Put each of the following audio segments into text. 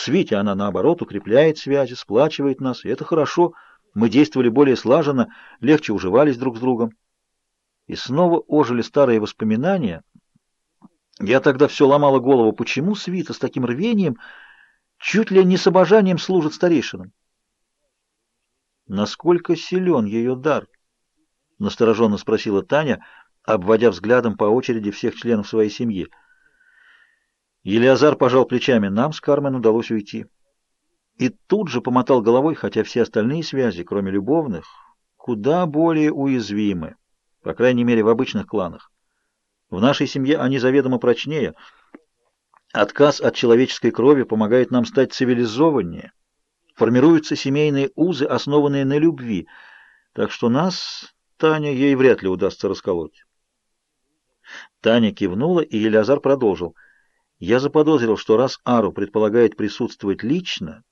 Свите она, наоборот, укрепляет связи, сплачивает нас, и это хорошо. Мы действовали более слаженно, легче уживались друг с другом. И снова ожили старые воспоминания. Я тогда все ломала голову, почему свита с таким рвением, чуть ли не с обожанием служит старейшинам. Насколько силен ее дар? Настороженно спросила Таня, обводя взглядом по очереди всех членов своей семьи. Елиазар пожал плечами. Нам с Кармен удалось уйти. И тут же помотал головой, хотя все остальные связи, кроме любовных, куда более уязвимы, по крайней мере в обычных кланах. В нашей семье они заведомо прочнее. Отказ от человеческой крови помогает нам стать цивилизованнее. Формируются семейные узы, основанные на любви. Так что нас, Таня, ей вряд ли удастся расколоть. Таня кивнула, и Елиазар продолжил. Я заподозрил, что раз Ару предполагает присутствовать лично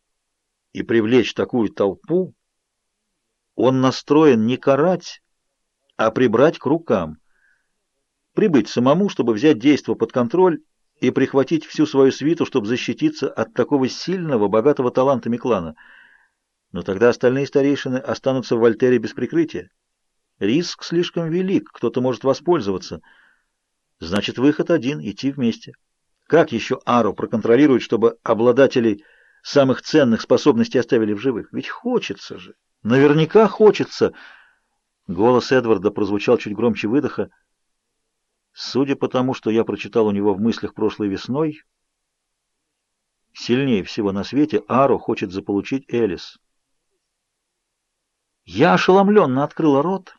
и привлечь такую толпу, он настроен не карать, а прибрать к рукам. Прибыть самому, чтобы взять действо под контроль и прихватить всю свою свиту, чтобы защититься от такого сильного, богатого талантами клана. Но тогда остальные старейшины останутся в Вольтере без прикрытия. Риск слишком велик, кто-то может воспользоваться. Значит, выход один — идти вместе. Как еще Ару проконтролирует, чтобы обладателей самых ценных способностей оставили в живых? Ведь хочется же. Наверняка хочется. Голос Эдварда прозвучал чуть громче выдоха. Судя по тому, что я прочитал у него в мыслях прошлой весной, сильнее всего на свете Ару хочет заполучить Элис. Я ошеломленно открыла рот.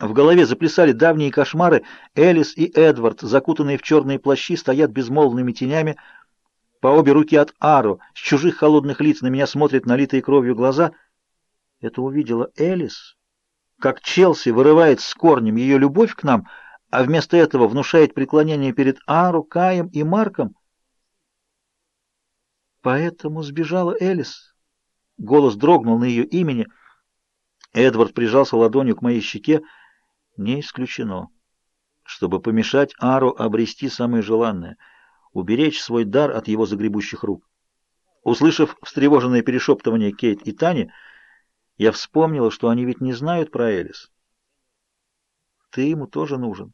В голове заплясали давние кошмары. Элис и Эдвард, закутанные в черные плащи, стоят безмолвными тенями. По обе руки от Ару, с чужих холодных лиц на меня смотрят налитые кровью глаза. Это увидела Элис, как Челси вырывает с корнем ее любовь к нам — а вместо этого внушает преклонение перед Ару, Каем и Марком. Поэтому сбежала Элис. Голос дрогнул на ее имени. Эдвард прижался ладонью к моей щеке. Не исключено. Чтобы помешать Ару обрести самое желанное — уберечь свой дар от его загребущих рук. Услышав встревоженное перешептывание Кейт и Тани, я вспомнила, что они ведь не знают про Элис. Ты ему тоже нужен.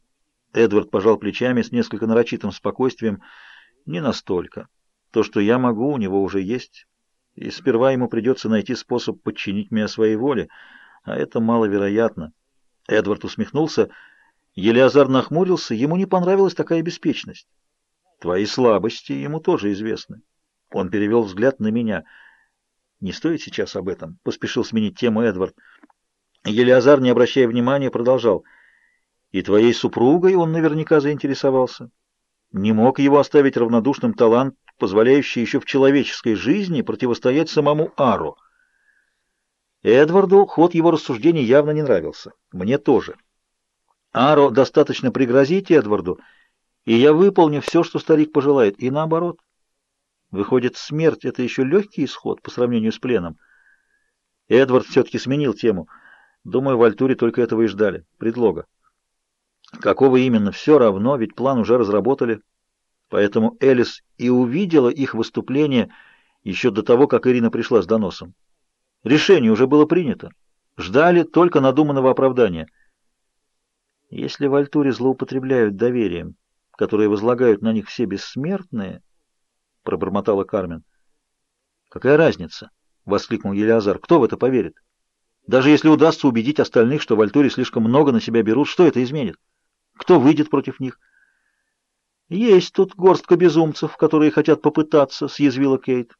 Эдвард пожал плечами с несколько нарочитым спокойствием. «Не настолько. То, что я могу, у него уже есть. И сперва ему придется найти способ подчинить меня своей воле, а это маловероятно». Эдвард усмехнулся. Елиазар нахмурился. Ему не понравилась такая беспечность. «Твои слабости ему тоже известны». Он перевел взгляд на меня. «Не стоит сейчас об этом», — поспешил сменить тему Эдвард. Елиазар, не обращая внимания, продолжал — и твоей супругой он наверняка заинтересовался. Не мог его оставить равнодушным талант, позволяющий еще в человеческой жизни противостоять самому Ару. Эдварду ход его рассуждений явно не нравился. Мне тоже. Аро достаточно пригрозить Эдварду, и я выполню все, что старик пожелает, и наоборот. Выходит, смерть — это еще легкий исход по сравнению с пленом. Эдвард все-таки сменил тему. Думаю, в Альтуре только этого и ждали. Предлога. Какого именно, все равно, ведь план уже разработали. Поэтому Элис и увидела их выступление еще до того, как Ирина пришла с доносом. Решение уже было принято. Ждали только надуманного оправдания. Если в Альтуре злоупотребляют доверием, которое возлагают на них все бессмертные, — пробормотала Кармен. — Какая разница? — воскликнул Елиазар. — Кто в это поверит? Даже если удастся убедить остальных, что в Альтуре слишком много на себя берут, что это изменит? Кто выйдет против них? Есть тут горстка безумцев, которые хотят попытаться, съязвила Кейт.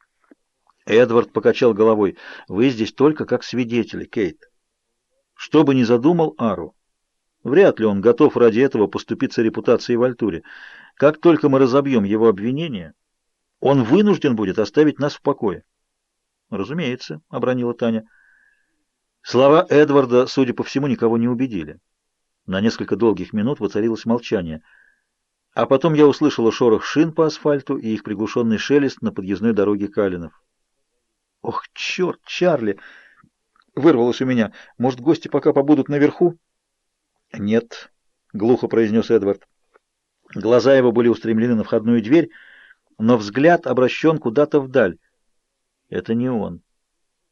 Эдвард покачал головой. Вы здесь только как свидетели, Кейт. Что бы ни задумал Ару, вряд ли он готов ради этого поступиться репутацией в Альтуре. Как только мы разобьем его обвинения, он вынужден будет оставить нас в покое. Разумеется, обронила Таня. Слова Эдварда, судя по всему, никого не убедили. На несколько долгих минут воцарилось молчание. А потом я услышала шорох шин по асфальту и их приглушенный шелест на подъездной дороге Калинов. «Ох, черт, Чарли!» — вырвалось у меня. «Может, гости пока побудут наверху?» «Нет», — глухо произнес Эдвард. Глаза его были устремлены на входную дверь, но взгляд обращен куда-то вдаль. Это не он.